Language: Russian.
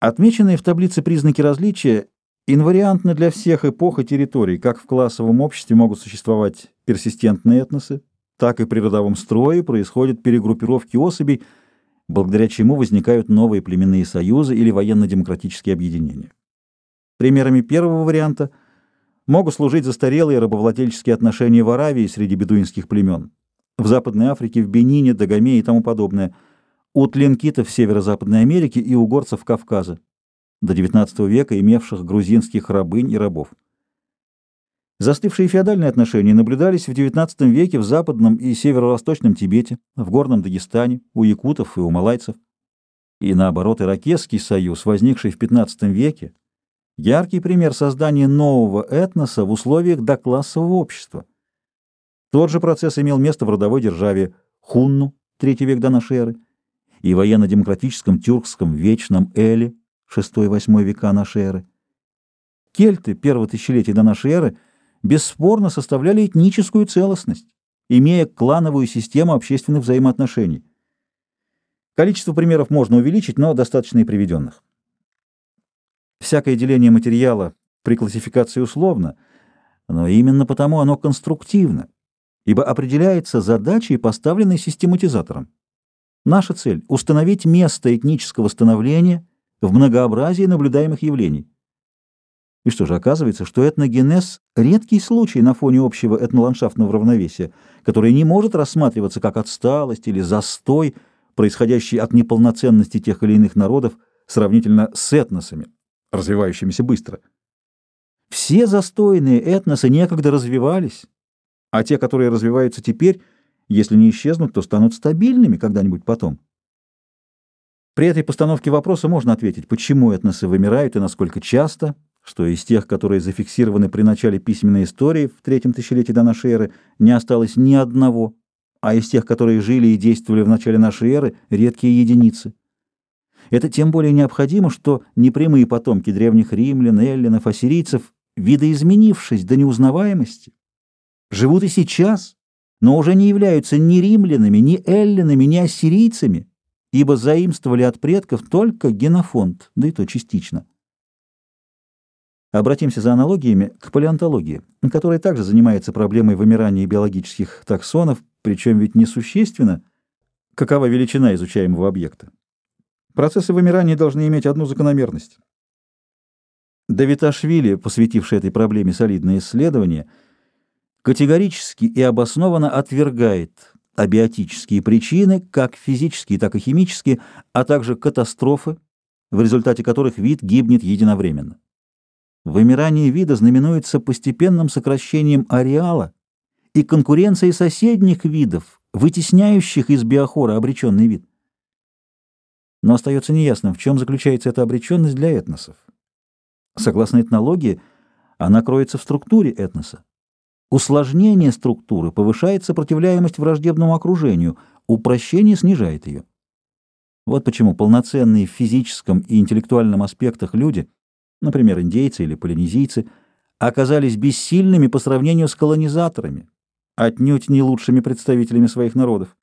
Отмеченные в таблице признаки различия инвариантны для всех эпох и территорий, как в классовом обществе могут существовать персистентные этносы, так и при родовом строе происходят перегруппировки особей, благодаря чему возникают новые племенные союзы или военно-демократические объединения. Примерами первого варианта могут служить застарелые рабовладельческие отношения в Аравии среди бедуинских племен, в Западной Африке, в Бенине, Дагоме и тому подобное – у тлинкитов в Северо-Западной Америки и угорцев Кавказа, до XIX века имевших грузинских рабынь и рабов. Застывшие феодальные отношения наблюдались в XIX веке в Западном и Северо-Восточном Тибете, в Горном Дагестане, у якутов и у малайцев. И наоборот, Иракесский союз, возникший в XV веке, яркий пример создания нового этноса в условиях доклассового общества. Тот же процесс имел место в родовой державе Хунну, III век до нашей эры, и военно-демократическом тюркском Вечном Эле, VI-VIII века нашей эры. Кельты первого тысячелетия до нашей эры бесспорно составляли этническую целостность, имея клановую систему общественных взаимоотношений. Количество примеров можно увеличить, но достаточно и приведенных. Всякое деление материала при классификации условно, но именно потому оно конструктивно, ибо определяется задачей, поставленной систематизатором. Наша цель — установить место этнического становления в многообразии наблюдаемых явлений. И что же, оказывается, что этногенез — редкий случай на фоне общего этноландшафтного равновесия, который не может рассматриваться как отсталость или застой, происходящий от неполноценности тех или иных народов сравнительно с этносами, развивающимися быстро. Все застойные этносы некогда развивались, а те, которые развиваются теперь — если не исчезнут, то станут стабильными когда-нибудь потом. При этой постановке вопроса можно ответить, почему этносы вымирают и насколько часто, что из тех, которые зафиксированы при начале письменной истории в третьем тысячелетии до нашей эры, не осталось ни одного, а из тех, которые жили и действовали в начале нашей эры, редкие единицы. Это тем более необходимо, что непрямые потомки древних римлян, эллинов, ассирийцев, видоизменившись до неузнаваемости, живут и сейчас, но уже не являются ни римлянами, ни эллинами, ни ассирийцами, ибо заимствовали от предков только генофонд, да и то частично. Обратимся за аналогиями к палеонтологии, которая также занимается проблемой вымирания биологических таксонов, причем ведь несущественно, какова величина изучаемого объекта. Процессы вымирания должны иметь одну закономерность. Давиташвили, посвятивший этой проблеме солидное исследование, категорически и обоснованно отвергает абиотические причины, как физические, так и химические, а также катастрофы, в результате которых вид гибнет единовременно. Вымирание вида знаменуется постепенным сокращением ареала и конкуренцией соседних видов, вытесняющих из биохора обреченный вид. Но остается неясным, в чем заключается эта обреченность для этносов. Согласно этнологии, она кроется в структуре этноса. Усложнение структуры повышает сопротивляемость враждебному окружению, упрощение снижает ее. Вот почему полноценные в физическом и интеллектуальном аспектах люди, например, индейцы или полинезийцы, оказались бессильными по сравнению с колонизаторами, отнюдь не лучшими представителями своих народов.